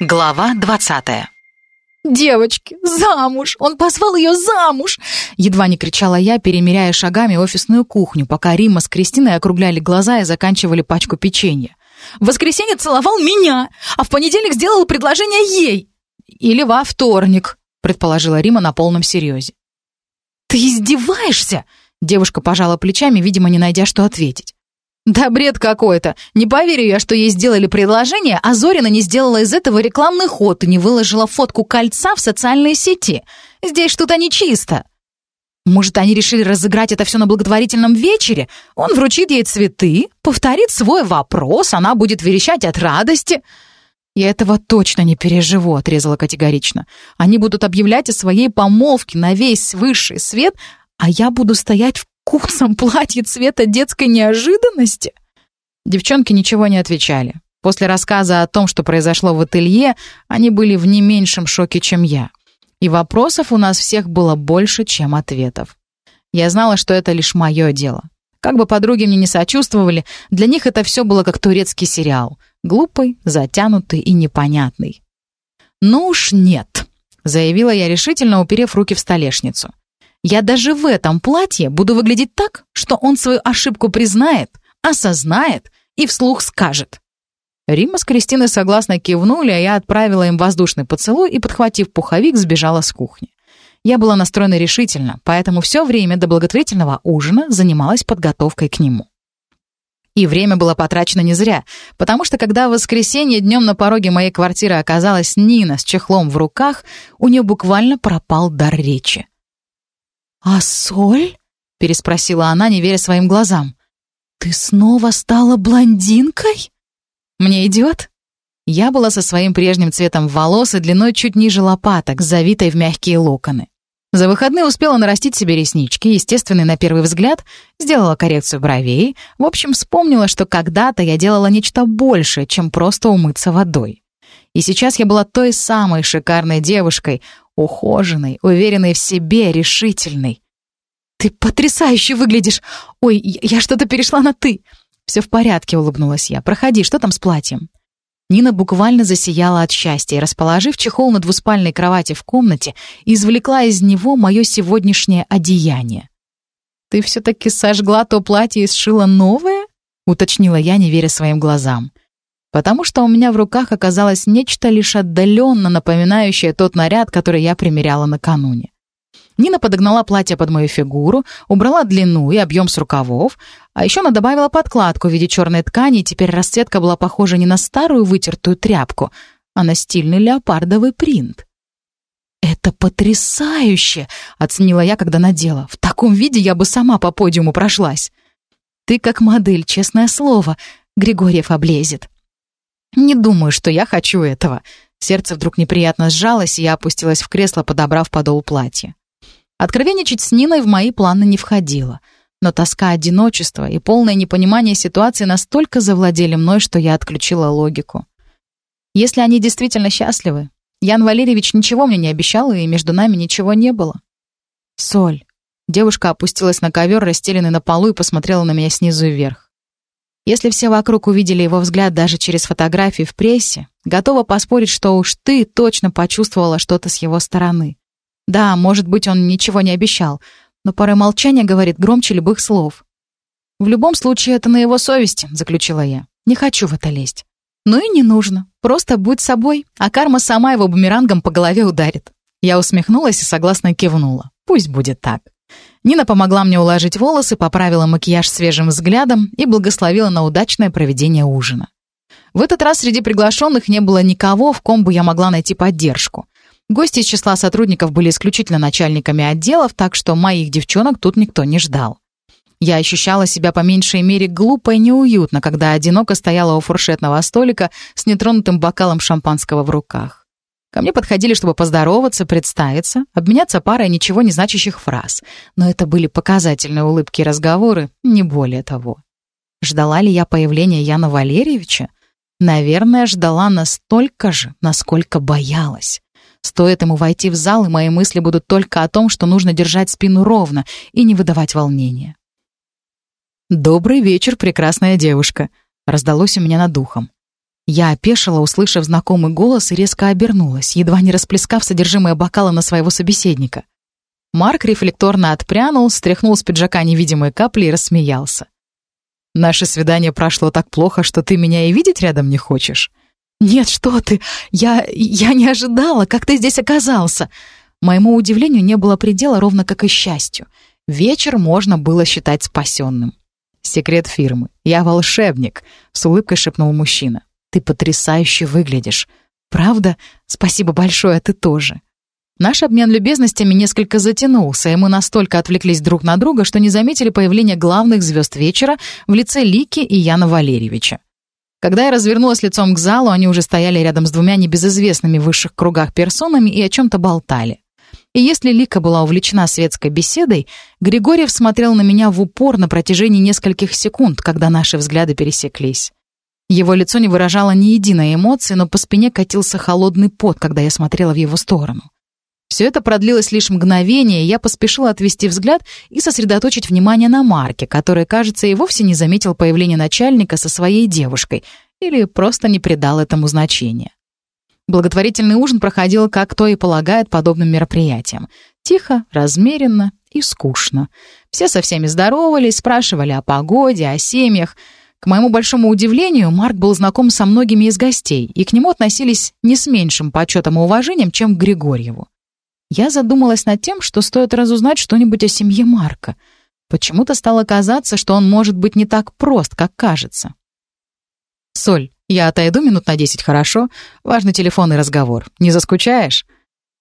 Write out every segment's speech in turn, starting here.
Глава двадцатая. «Девочки, замуж! Он позвал ее замуж!» Едва не кричала я, перемеряя шагами офисную кухню, пока Римма с Кристиной округляли глаза и заканчивали пачку печенья. «В воскресенье целовал меня, а в понедельник сделал предложение ей!» «Или во вторник», — предположила Рима на полном серьезе. «Ты издеваешься?» Девушка пожала плечами, видимо, не найдя, что ответить. «Да бред какой-то. Не поверю я, что ей сделали предложение, а Зорина не сделала из этого рекламный ход и не выложила фотку кольца в социальные сети. Здесь что-то нечисто». Может, они решили разыграть это все на благотворительном вечере? Он вручит ей цветы, повторит свой вопрос, она будет верещать от радости. «Я этого точно не переживу», — отрезала категорично. «Они будут объявлять о своей помолвке на весь высший свет, а я буду стоять в курсом платье цвета детской неожиданности?» Девчонки ничего не отвечали. После рассказа о том, что произошло в ателье, они были в не меньшем шоке, чем я. И вопросов у нас всех было больше, чем ответов. Я знала, что это лишь мое дело. Как бы подруги мне не сочувствовали, для них это все было как турецкий сериал. Глупый, затянутый и непонятный. «Ну уж нет», — заявила я решительно, уперев руки в столешницу. Я даже в этом платье буду выглядеть так, что он свою ошибку признает, осознает и вслух скажет. Рима с Кристиной согласно кивнули, а я отправила им воздушный поцелуй и, подхватив пуховик, сбежала с кухни. Я была настроена решительно, поэтому все время до благотворительного ужина занималась подготовкой к нему. И время было потрачено не зря, потому что когда в воскресенье днем на пороге моей квартиры оказалась Нина с чехлом в руках, у нее буквально пропал дар речи. «А соль?» — переспросила она, не веря своим глазам. «Ты снова стала блондинкой?» «Мне идет?» Я была со своим прежним цветом волос и длиной чуть ниже лопаток, завитой в мягкие локоны. За выходные успела нарастить себе реснички, естественный на первый взгляд, сделала коррекцию бровей, в общем, вспомнила, что когда-то я делала нечто большее, чем просто умыться водой. И сейчас я была той самой шикарной девушкой, ухоженной, уверенной в себе, решительной. «Ты потрясающе выглядишь! Ой, я что-то перешла на «ты». «Все в порядке», — улыбнулась я. «Проходи, что там с платьем?» Нина буквально засияла от счастья и, расположив чехол на двуспальной кровати в комнате, извлекла из него мое сегодняшнее одеяние. «Ты все-таки сожгла то платье и сшила новое?» — уточнила я, не веря своим глазам потому что у меня в руках оказалось нечто лишь отдаленно напоминающее тот наряд, который я примеряла накануне. Нина подогнала платье под мою фигуру, убрала длину и объем с рукавов, а еще она добавила подкладку в виде черной ткани, и теперь расцветка была похожа не на старую вытертую тряпку, а на стильный леопардовый принт. «Это потрясающе!» — оценила я, когда надела. «В таком виде я бы сама по подиуму прошлась». «Ты как модель, честное слово», — Григорьев облезет. Не думаю, что я хочу этого. Сердце вдруг неприятно сжалось, и я опустилась в кресло, подобрав подол платья. Откровенничать с Ниной в мои планы не входило. Но тоска одиночества и полное непонимание ситуации настолько завладели мной, что я отключила логику. Если они действительно счастливы, Ян Валерьевич ничего мне не обещал, и между нами ничего не было. Соль. Девушка опустилась на ковер, расстеленный на полу, и посмотрела на меня снизу вверх. Если все вокруг увидели его взгляд даже через фотографии в прессе, готова поспорить, что уж ты точно почувствовала что-то с его стороны. Да, может быть, он ничего не обещал, но порой молчание говорит громче любых слов. «В любом случае, это на его совести», — заключила я. «Не хочу в это лезть». «Ну и не нужно. Просто будь собой, а карма сама его бумерангом по голове ударит». Я усмехнулась и согласно кивнула. «Пусть будет так». Нина помогла мне уложить волосы, поправила макияж свежим взглядом и благословила на удачное проведение ужина. В этот раз среди приглашенных не было никого, в ком бы я могла найти поддержку. Гости из числа сотрудников были исключительно начальниками отделов, так что моих девчонок тут никто не ждал. Я ощущала себя по меньшей мере глупо и неуютно, когда одиноко стояла у фуршетного столика с нетронутым бокалом шампанского в руках. Ко мне подходили, чтобы поздороваться, представиться, обменяться парой ничего не значащих фраз. Но это были показательные улыбки и разговоры, не более того. Ждала ли я появления Яна Валерьевича? Наверное, ждала настолько же, насколько боялась. Стоит ему войти в зал, и мои мысли будут только о том, что нужно держать спину ровно и не выдавать волнения. «Добрый вечер, прекрасная девушка», — раздалось у меня над духом. Я опешила, услышав знакомый голос, и резко обернулась, едва не расплескав содержимое бокала на своего собеседника. Марк рефлекторно отпрянул, стряхнул с пиджака невидимые капли и рассмеялся. «Наше свидание прошло так плохо, что ты меня и видеть рядом не хочешь?» «Нет, что ты! Я... я не ожидала, как ты здесь оказался!» Моему удивлению не было предела, ровно как и счастью. Вечер можно было считать спасенным. «Секрет фирмы. Я волшебник», — с улыбкой шепнул мужчина. Ты потрясающе выглядишь. Правда? Спасибо большое, ты тоже. Наш обмен любезностями несколько затянулся, и мы настолько отвлеклись друг на друга, что не заметили появления главных звезд вечера в лице Лики и Яна Валерьевича. Когда я развернулась лицом к залу, они уже стояли рядом с двумя небезызвестными в высших кругах персонами и о чем-то болтали. И если Лика была увлечена светской беседой, Григорьев смотрел на меня в упор на протяжении нескольких секунд, когда наши взгляды пересеклись. Его лицо не выражало ни единой эмоции, но по спине катился холодный пот, когда я смотрела в его сторону. Все это продлилось лишь мгновение, и я поспешила отвести взгляд и сосредоточить внимание на Марке, который, кажется, и вовсе не заметил появления начальника со своей девушкой или просто не придал этому значения. Благотворительный ужин проходил, как то и полагает, подобным мероприятиям. Тихо, размеренно и скучно. Все со всеми здоровались, спрашивали о погоде, о семьях — к моему большому удивлению, Марк был знаком со многими из гостей, и к нему относились не с меньшим почетом и уважением, чем к Григорьеву. Я задумалась над тем, что стоит разузнать что-нибудь о семье Марка. Почему-то стало казаться, что он может быть не так прост, как кажется. «Соль, я отойду минут на десять, хорошо? Важный телефонный разговор. Не заскучаешь?»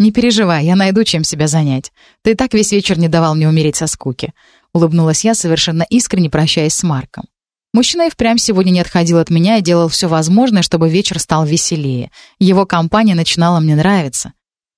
«Не переживай, я найду, чем себя занять. Ты так весь вечер не давал мне умереть со скуки», — улыбнулась я, совершенно искренне прощаясь с Марком. Мужчина и впрямь сегодня не отходил от меня и делал все возможное, чтобы вечер стал веселее. Его компания начинала мне нравиться.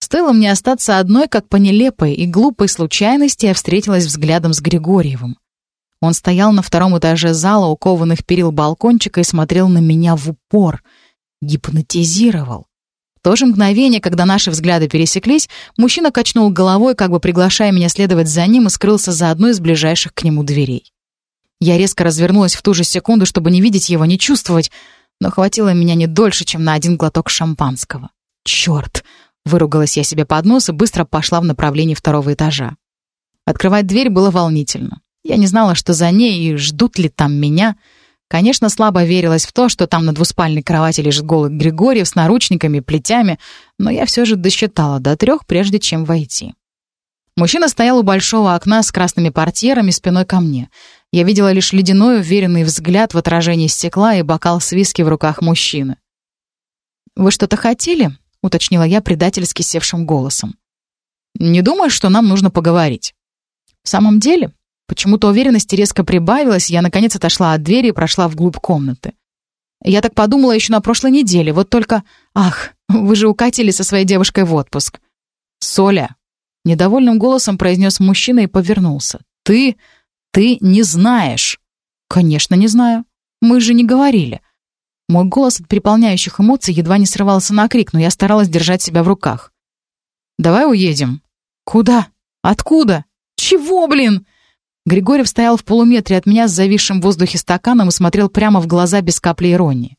Стоило мне остаться одной, как по нелепой и глупой случайности я встретилась взглядом с Григорьевым. Он стоял на втором этаже зала у кованых перил балкончика и смотрел на меня в упор. Гипнотизировал. В то же мгновение, когда наши взгляды пересеклись, мужчина качнул головой, как бы приглашая меня следовать за ним, и скрылся за одной из ближайших к нему дверей. Я резко развернулась в ту же секунду, чтобы не видеть его, не чувствовать, но хватило меня не дольше, чем на один глоток шампанского. «Черт!» — выругалась я себе под нос и быстро пошла в направлении второго этажа. Открывать дверь было волнительно. Я не знала, что за ней и ждут ли там меня. Конечно, слабо верилась в то, что там на двуспальной кровати лежит голый Григорьев с наручниками и плетями, но я все же досчитала до трех, прежде чем войти. Мужчина стоял у большого окна с красными портьерами спиной ко мне. Я видела лишь ледяной, уверенный взгляд в отражении стекла и бокал с виски в руках мужчины. «Вы что-то хотели?» — уточнила я предательски севшим голосом. «Не думаю, что нам нужно поговорить». «В самом деле?» Почему-то уверенности резко прибавилась, я наконец отошла от двери и прошла вглубь комнаты. Я так подумала еще на прошлой неделе, вот только... Ах, вы же укатили со своей девушкой в отпуск. «Соля!» — недовольным голосом произнес мужчина и повернулся. «Ты...» «Ты не знаешь». «Конечно, не знаю. Мы же не говорили». Мой голос от переполняющих эмоций едва не срывался на крик, но я старалась держать себя в руках. «Давай уедем». «Куда? Откуда? Чего, блин?» Григорьев стоял в полуметре от меня с зависшим в воздухе стаканом и смотрел прямо в глаза без капли иронии.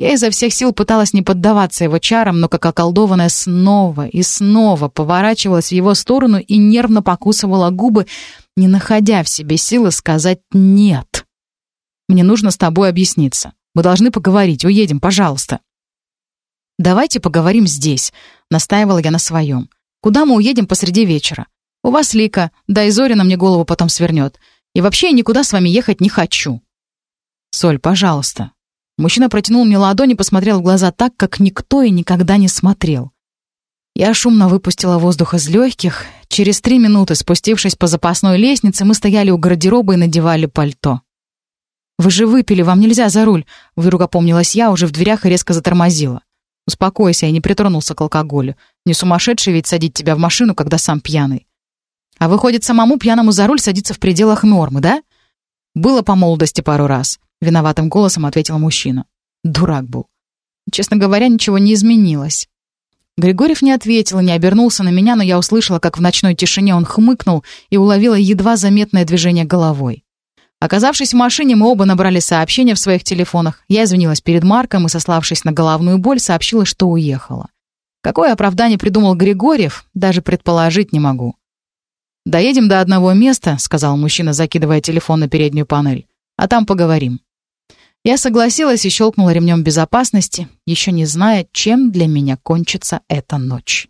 Я изо всех сил пыталась не поддаваться его чарам, но как околдованная снова и снова поворачивалась в его сторону и нервно покусывала губы, не находя в себе силы сказать «нет». «Мне нужно с тобой объясниться. Мы должны поговорить. Уедем, пожалуйста». «Давайте поговорим здесь», — настаивала я на своем. «Куда мы уедем посреди вечера? У вас Лика, да и Зорина мне голову потом свернет. И вообще я никуда с вами ехать не хочу». «Соль, пожалуйста», Мужчина протянул мне ладонь и посмотрел в глаза так, как никто и никогда не смотрел. Я шумно выпустила воздух из легких. Через три минуты, спустившись по запасной лестнице, мы стояли у гардероба и надевали пальто. «Вы же выпили, вам нельзя за руль», — вдруг опомнилась я, уже в дверях и резко затормозила. «Успокойся, я не притронулся к алкоголю. Не сумасшедший ведь садить тебя в машину, когда сам пьяный». «А выходит, самому пьяному за руль садиться в пределах нормы, да?» «Было по молодости пару раз. Виноватым голосом ответил мужчина. Дурак был. Честно говоря, ничего не изменилось. Григорьев не ответил, не обернулся на меня, но я услышала, как в ночной тишине он хмыкнул и уловила едва заметное движение головой. Оказавшись в машине, мы оба набрали сообщения в своих телефонах. Я извинилась перед Марком и, сославшись на головную боль, сообщила, что уехала. Какое оправдание придумал Григорьев, даже предположить не могу. «Доедем до одного места», — сказал мужчина, закидывая телефон на переднюю панель. «А там поговорим». Я согласилась и щелкнула ремнем безопасности, еще не зная, чем для меня кончится эта ночь.